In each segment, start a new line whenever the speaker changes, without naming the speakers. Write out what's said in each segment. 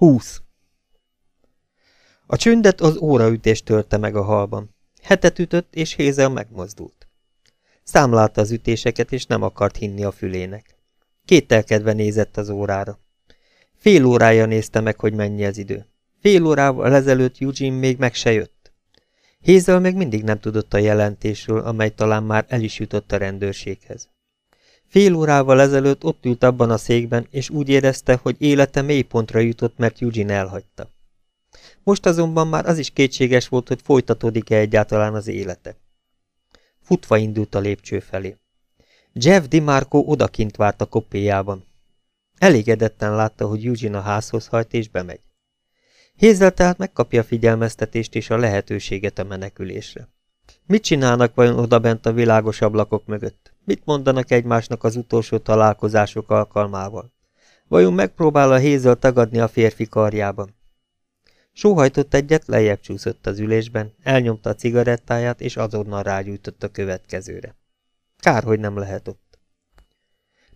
Húsz. A csündet az óraütés törte meg a halban. Hetet ütött, és Hézel megmozdult. Számlálta az ütéseket, és nem akart hinni a fülének. Kételkedve nézett az órára. Fél órája nézte meg, hogy mennyi az idő. Fél órával ezelőtt Eugene még meg se jött. Hézel még mindig nem tudott a jelentésről, amely talán már el is jutott a rendőrséghez. Fél órával ezelőtt ott ült abban a székben, és úgy érezte, hogy élete mély pontra jutott, mert Eugene elhagyta. Most azonban már az is kétséges volt, hogy folytatódik-e egyáltalán az élete. Futva indult a lépcső felé. Jeff DiMarco odakint várt a kopéjában. Elégedetten látta, hogy Eugene a házhoz hajt és bemegy. Hézel tehát megkapja a figyelmeztetést és a lehetőséget a menekülésre. Mit csinálnak vajon odabent a világos ablakok mögött? Mit mondanak egymásnak az utolsó találkozások alkalmával? Vajon megpróbál a Hézel tagadni a férfi karjában? Sóhajtott egyet, lejjebb csúszott az ülésben, elnyomta a cigarettáját, és azonnal rágyújtott a következőre. Kár, hogy nem lehet ott.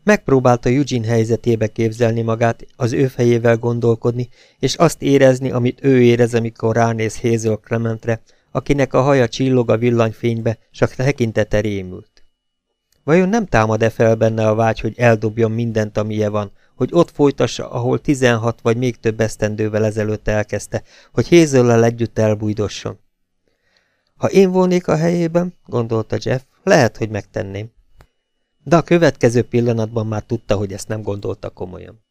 Megpróbálta Eugene helyzetébe képzelni magát, az ő fejével gondolkodni, és azt érezni, amit ő érez, amikor ránéz Hazel Clementre, akinek a haja csillog a villanyfénybe, csak tekintete rémült. Vajon nem támad-e fel benne a vágy, hogy eldobjon mindent, amilyen van, hogy ott folytassa, ahol 16 vagy még több esztendővel ezelőtt elkezdte, hogy Hézöllel együtt elbújdosson. Ha én volnék a helyében, gondolta Jeff, lehet, hogy megtenném. De a következő pillanatban már tudta, hogy ezt nem gondolta komolyan.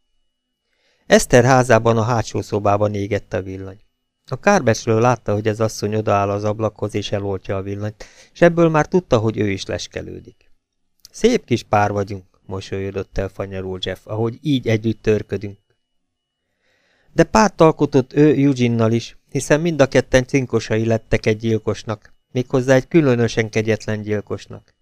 Eszter házában a hátsó szobában égett a villany. A kárbesről látta, hogy ez asszony odaáll az ablakhoz és eloltja a villanyt, és ebből már tudta, hogy ő is leskelődik. Szép kis pár vagyunk, mosolyodott el fanyarul Jeff, ahogy így együtt törködünk. De párt alkotott ő Eugene-nal is, hiszen mind a ketten cinkosai lettek egy gyilkosnak, méghozzá egy különösen kegyetlen gyilkosnak.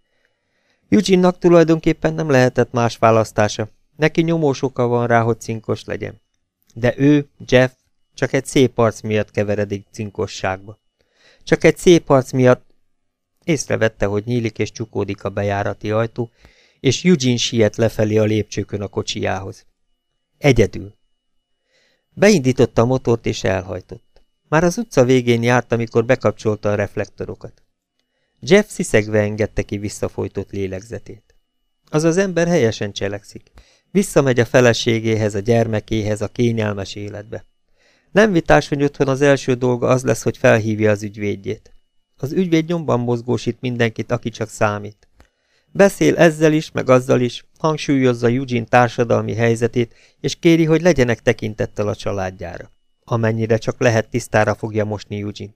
Eugene-nak tulajdonképpen nem lehetett más választása, neki nyomós oka van rá, hogy cinkos legyen. De ő, Jeff, csak egy szép arc miatt keveredik cinkosságba. Csak egy szép arc miatt észrevette, hogy nyílik és csukódik a bejárati ajtó, és Eugene siet lefelé a lépcsőkön a kocsijához. Egyedül. Beindította a motort és elhajtott. Már az utca végén járt, amikor bekapcsolta a reflektorokat. Jeff sziszegve engedte ki visszafolytott lélegzetét. Az az ember helyesen cselekszik. Visszamegy a feleségéhez, a gyermekéhez, a kényelmes életbe. Nem vitás, hogy otthon az első dolga az lesz, hogy felhívja az ügyvédjét. Az ügyvéd nyomban mozgósít mindenkit, aki csak számít. Beszél ezzel is, meg azzal is, hangsúlyozza Eugene társadalmi helyzetét, és kéri, hogy legyenek tekintettel a családjára. Amennyire csak lehet tisztára fogja mosni Eugene-t.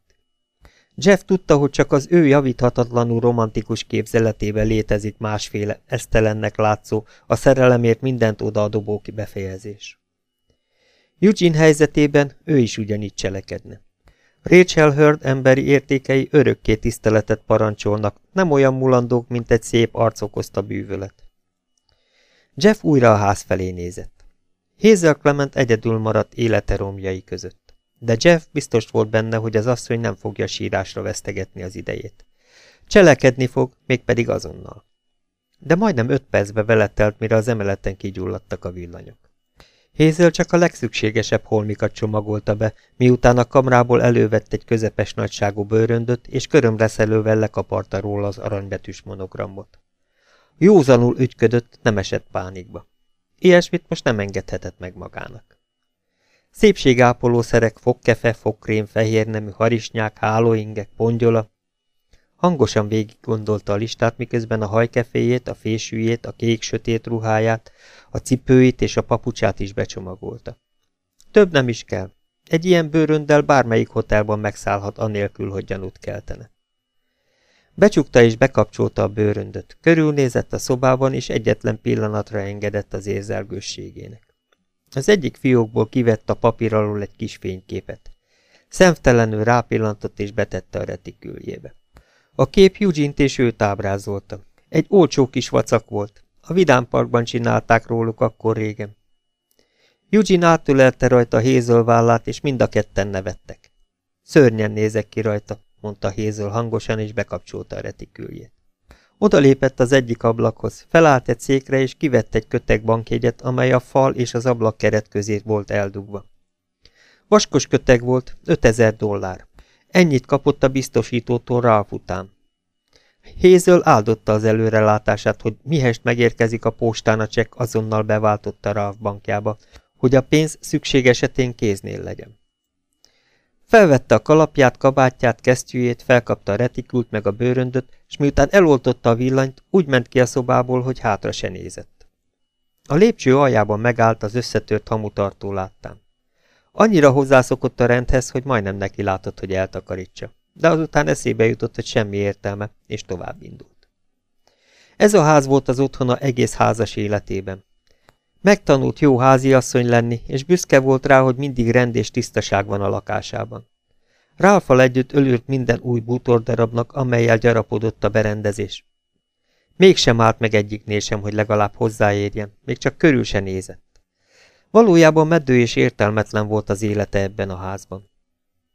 Jeff tudta, hogy csak az ő javíthatatlanul romantikus képzeletében létezik másféle, esztelennek látszó, a szerelemért mindent odaadó befejezés. Eugene helyzetében ő is ugyanígy cselekedne. Rachel Hurd emberi értékei örökké tiszteletet parancsolnak, nem olyan mulandók, mint egy szép arc okozta bűvölet. Jeff újra a ház felé nézett. Hazel Clement egyedül maradt élete romjai között. De Jeff biztos volt benne, hogy az asszony nem fogja sírásra vesztegetni az idejét. Cselekedni fog, mégpedig azonnal. De majdnem öt percbe veletelt, mire az emeleten kigyulladtak a villanyok. Hézel csak a legszükségesebb holmikat csomagolta be, miután a kamrából elővett egy közepes nagyságú bőröndöt, és körömreszelővel lekaparta róla az aranybetűs monogramot. Józanul ügyködött, nem esett pánikba. Ilyesmit most nem engedhetett meg magának. Szépségápoló szerek, fogkefe, fogkrém, fehérnemű, harisnyák, hálóingek, pongyola, Hangosan végig gondolta a listát, miközben a hajkeféjét, a fésűjét, a kék-sötét ruháját, a cipőit és a papucsát is becsomagolta. Több nem is kell. Egy ilyen bőröndel bármelyik hotelban megszállhat anélkül, hogy gyanút keltene. Becsukta és bekapcsolta a bőröndöt, körülnézett a szobában, és egyetlen pillanatra engedett az érzelgősségének. Az egyik fiókból kivett a papír alól egy kis fényképet. Szemtelenül rápillantott és betette a retiküljébe. A kép Eugene-t és őt ábrázolta. Egy olcsó kis vacak volt. A Vidám Parkban csinálták róluk akkor régen. Eugene átölelte rajta Hézöl vállát, és mind a ketten nevettek. Szörnyen nézek ki rajta, mondta Hézöl hangosan, és bekapcsolta a retiküljét. Oda lépett az egyik ablakhoz, felállt egy székre, és kivett egy kötek bankjegyet, amely a fal és az ablak keret közé volt eldugva. Vaskos köteg volt, 5000 dollár. Ennyit kapott a biztosítótól Ralph után. Hézől áldotta az előrelátását, hogy mihest megérkezik a postán a csekk, azonnal beváltotta Ralph bankjába, hogy a pénz szükség esetén kéznél legyen. Felvette a kalapját, kabátját, kesztyűjét, felkapta a retikült meg a bőröndöt, és miután eloltotta a villanyt, úgy ment ki a szobából, hogy hátra se nézett. A lépcső aljában megállt az összetört hamutartó láttán. Annyira hozzászokott a rendhez, hogy majdnem neki látott, hogy eltakarítsa, de azután eszébe jutott, hogy semmi értelme, és tovább indult. Ez a ház volt az otthona egész házas életében. Megtanult jó háziasszony lenni, és büszke volt rá, hogy mindig rend és tisztaság van a lakásában. Rálfal együtt ölült minden új bútordarabnak, amelyel gyarapodott a berendezés. Mégsem állt meg egyiknél sem, hogy legalább hozzáérjen, még csak körül se nézett. Valójában meddő és értelmetlen volt az élete ebben a házban.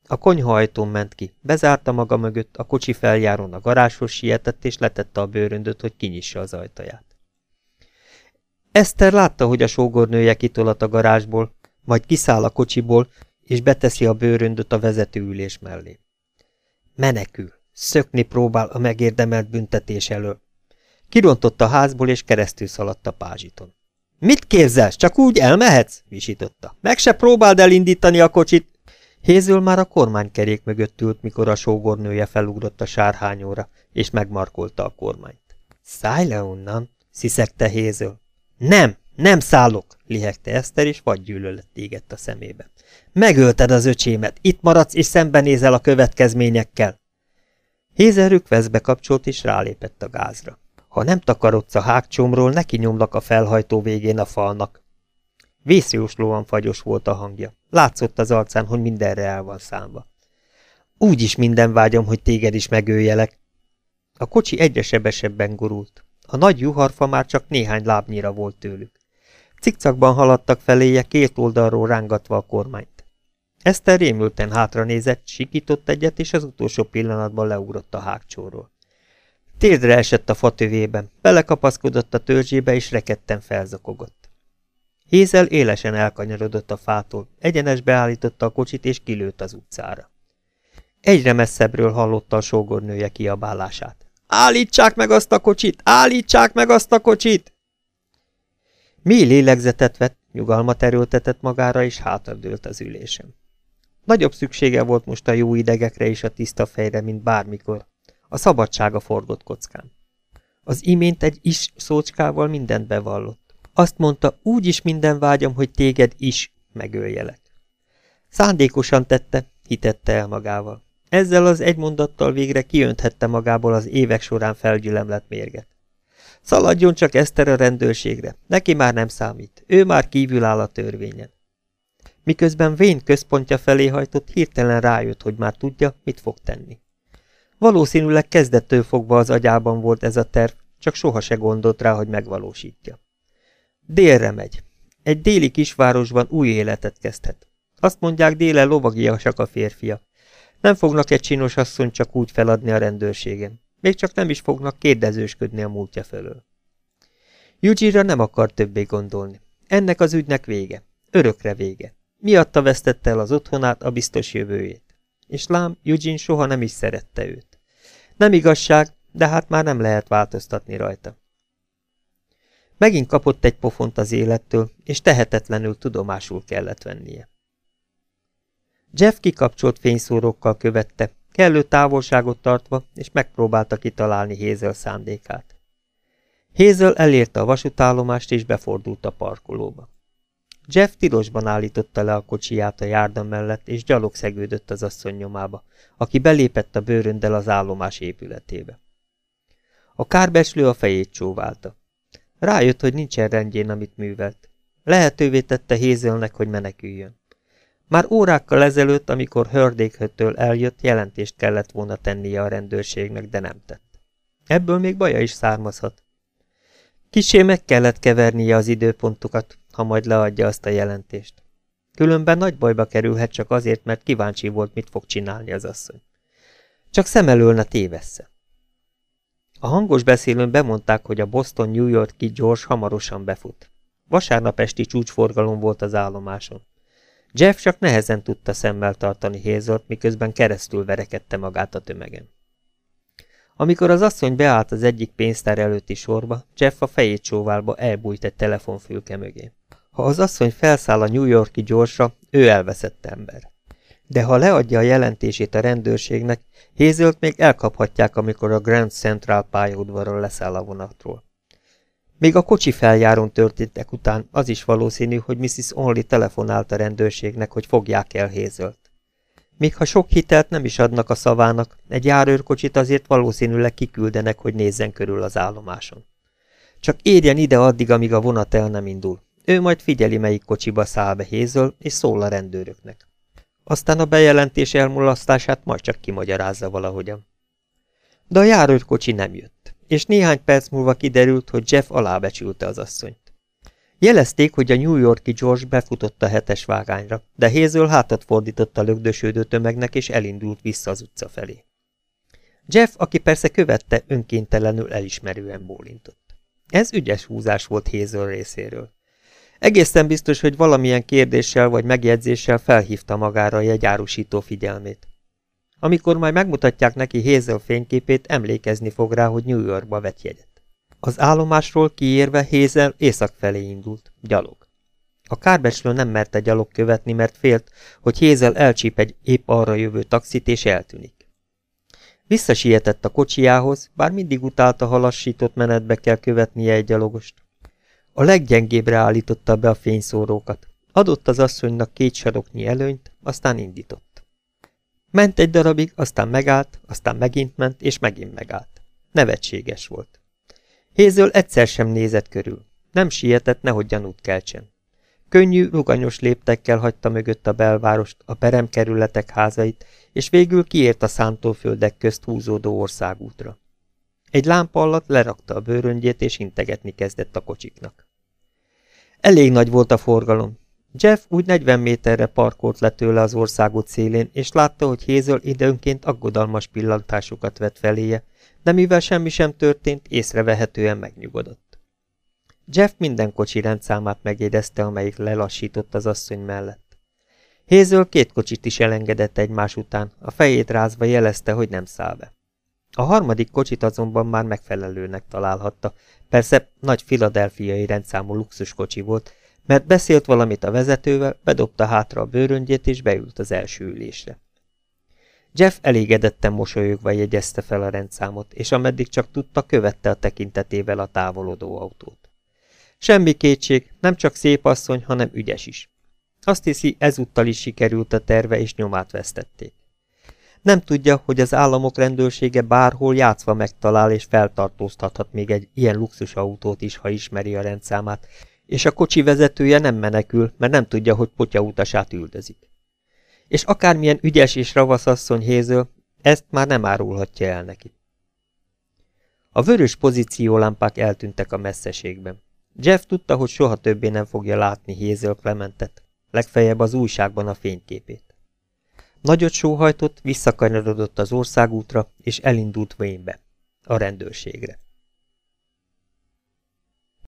A konyhaajtón ment ki, bezárta maga mögött, a kocsi feljáron a garázshoz sietett, és letette a bőröndöt, hogy kinyissa az ajtaját. Eszter látta, hogy a sógornője kitolat a garázsból, majd kiszáll a kocsiból, és beteszi a bőröndöt a vezetőülés mellé. Menekül, szökni próbál a megérdemelt büntetés elől. Kirontott a házból, és keresztül szaladt a pázsiton. Mit képzelsz, csak úgy elmehetsz? visította. Meg se próbáld elindítani a kocsit. Hézől már a kormánykerék mögött ült, mikor a sógornője felugrott a sárhányóra, és megmarkolta a kormányt. Szállj le onnan, sziszegte Hézől. Nem, nem szállok, lihegte Eszter, és gyűlölet égett a szemébe. Megölted az öcsémet, itt maradsz, és szembenézel a következményekkel. Hézer rükveszbe kapcsolt, és rálépett a gázra. Ha nem takarodsz a hágcsomról, neki nyomlak a felhajtó végén a falnak. Vészjóslóan fagyos volt a hangja. Látszott az arcán, hogy mindenre el van számva. Úgyis minden vágyom, hogy téged is megöljelek. A kocsi egyre sebesebben gurult. A nagy juharfa már csak néhány lábnyira volt tőlük. Cikcakban haladtak feléje, két oldalról rángatva a kormányt. Eszter rémülten hátra nézett, sikított egyet, és az utolsó pillanatban leugrott a hágcsóról. Térdre esett a fatövében, belekapaszkodott a törzsébe, és rekedten felzokogott. Hézel élesen elkanyarodott a fától, egyenesbe állította a kocsit, és kilőtt az utcára. Egyre messzebbről hallotta a sógornője kiabálását. Állítsák meg azt a kocsit! Állítsák meg azt a kocsit! Mi lélegzetet vett, nyugalmat erőltetett magára, és hátradőlt az ülésem. Nagyobb szüksége volt most a jó idegekre és a tiszta fejre, mint bármikor. A szabadsága forgott kockán. Az imént egy is szócskával mindent bevallott. Azt mondta, úgy is minden vágyam, hogy téged is megöljelek. Szándékosan tette, hitette el magával. Ezzel az egy mondattal végre kiönthette magából az évek során felgyülemlett mérget. Szaladjon csak Eszter a rendőrségre, neki már nem számít, ő már kívül áll a törvényen. Miközben vén központja felé hajtott, hirtelen rájött, hogy már tudja, mit fog tenni. Valószínűleg kezdettől fogva az agyában volt ez a terv, csak soha se gondolt rá, hogy megvalósítja. Délre megy. Egy déli kisvárosban új életet kezdhet. Azt mondják, déle lovagiasak a férfia. Nem fognak egy csinos asszony csak úgy feladni a rendőrségen. Még csak nem is fognak kérdezősködni a múltja fölől. Eugene-ra nem akar többé gondolni. Ennek az ügynek vége. Örökre vége. Miatta vesztette el az otthonát, a biztos jövőjét. És lám, Eugene soha nem is szerette őt. Nem igazság, de hát már nem lehet változtatni rajta. Megint kapott egy pofont az élettől, és tehetetlenül tudomásul kellett vennie. Jeff kikapcsolt fényszórókkal követte, kellő távolságot tartva, és megpróbálta kitalálni Hézel szándékát. Hézel elérte a vasútállomást, és befordult a parkolóba. Jeff tilosban állította le a kocsiját a járda mellett, és gyalog szegődött az asszony nyomába, aki belépett a bőröndel az állomás épületébe. A kárbeslő a fejét csóválta. Rájött, hogy nincsen rendjén, amit művelt. Lehetővé tette Hézelnek, hogy meneküljön. Már órákkal ezelőtt, amikor hördékhöttől eljött, jelentést kellett volna tennie a rendőrségnek, de nem tett. Ebből még baja is származhat. Kisé meg kellett kevernie az időpontokat, ha majd leadja azt a jelentést. Különben nagy bajba kerülhet csak azért, mert kíváncsi volt, mit fog csinálni az asszony. Csak szem elől tévessze. A hangos beszélőn bemondták, hogy a Boston-New Yorki George hamarosan befut. Vasárnap esti csúcsforgalom volt az állomáson. Jeff csak nehezen tudta szemmel tartani Hézolt, miközben keresztül verekedte magát a tömegen. Amikor az asszony beállt az egyik pénztár előtti sorba, Jeff a fejét csóválba elbújt egy telefonfülke mögé. Ha az asszony felszáll a New Yorki gyorsra, ő elveszett ember. De ha leadja a jelentését a rendőrségnek, Hézölt még elkaphatják, amikor a Grand Central pályaudvaron leszáll a vonatról. Még a kocsi feljárón történtek után az is valószínű, hogy Mrs. Only telefonált a rendőrségnek, hogy fogják el Hézölt. Még ha sok hitelt nem is adnak a szavának, egy járőrkocsit azért valószínűleg kiküldenek, hogy nézzen körül az állomáson. Csak érjen ide addig, amíg a vonat el nem indul. Ő majd figyeli, melyik kocsiba száll be Hézöl, és szól a rendőröknek. Aztán a bejelentés elmulasztását majd csak kimagyarázza valahogyan. De a járőrkocsi nem jött, és néhány perc múlva kiderült, hogy Jeff alábecsülte az asszonyt. Jelezték, hogy a New Yorki George befutott a hetes vágányra, de Hazel hátat fordított a lögdösődő tömegnek, és elindult vissza az utca felé. Jeff, aki persze követte, önkéntelenül elismerően bólintott. Ez ügyes húzás volt Hazel részéről. Egészen biztos, hogy valamilyen kérdéssel vagy megjegyzéssel felhívta magára a jegyárusító figyelmét. Amikor majd megmutatják neki Hazel fényképét, emlékezni fog rá, hogy New Yorkba vett jegyet. Az állomásról kiérve Hézel észak felé indult, gyalog. A kárbecslő nem merte gyalog követni, mert félt, hogy Hézel elcsíp egy épp arra jövő taxit és eltűnik. Visszasietett a kocsiához, bár mindig utálta, ha lassított menetbe kell követnie egy gyalogost. A leggyengébbre állította be a fényszórókat. Adott az asszonynak két saroknyi előnyt, aztán indított. Ment egy darabig, aztán megállt, aztán megint ment, és megint megállt. Nevetséges volt. Hézől egyszer sem nézett körül. Nem sietett, nehogy gyanút keltsen. Könnyű, ruganyos léptekkel hagyta mögött a belvárost, a peremkerületek házait, és végül kiért a szántóföldek közt húzódó országútra. Egy lámpa alatt lerakta a bőröngyét, és integetni kezdett a kocsiknak. Elég nagy volt a forgalom. Jeff úgy 40 méterre parkolt le tőle az országút szélén, és látta, hogy Hézől időnként aggodalmas pillantásokat vett feléje, de mivel semmi sem történt, észrevehetően megnyugodott. Jeff minden kocsi rendszámát megjegyezte, amelyik lelassított az asszony mellett. Hézől két kocsit is elengedett egymás után, a fejét rázva jelezte, hogy nem száll be. A harmadik kocsit azonban már megfelelőnek találhatta, persze nagy filadelfiai rendszámú luxuskocsi volt, mert beszélt valamit a vezetővel, bedobta hátra a bőröngyét és beült az első ülésre. Jeff elégedetten mosolyogva jegyezte fel a rendszámot, és ameddig csak tudta, követte a tekintetével a távolodó autót. Semmi kétség, nem csak szép asszony, hanem ügyes is. Azt hiszi, ezúttal is sikerült a terve, és nyomát vesztették. Nem tudja, hogy az államok rendőrsége bárhol játszva megtalál és feltartóztathat még egy ilyen luxusautót is, ha ismeri a rendszámát, és a kocsi vezetője nem menekül, mert nem tudja, hogy potya utasát üldözik és akármilyen ügyes és ravasz asszony Héző, ezt már nem árulhatja el neki. A vörös pozíciólámpák eltűntek a messzeségben. Jeff tudta, hogy soha többé nem fogja látni Héző Clementet, legfeljebb az újságban a fényképét. Nagyot sóhajtott, visszakanyarodott az országútra, és elindult Wayne-be, a rendőrségre.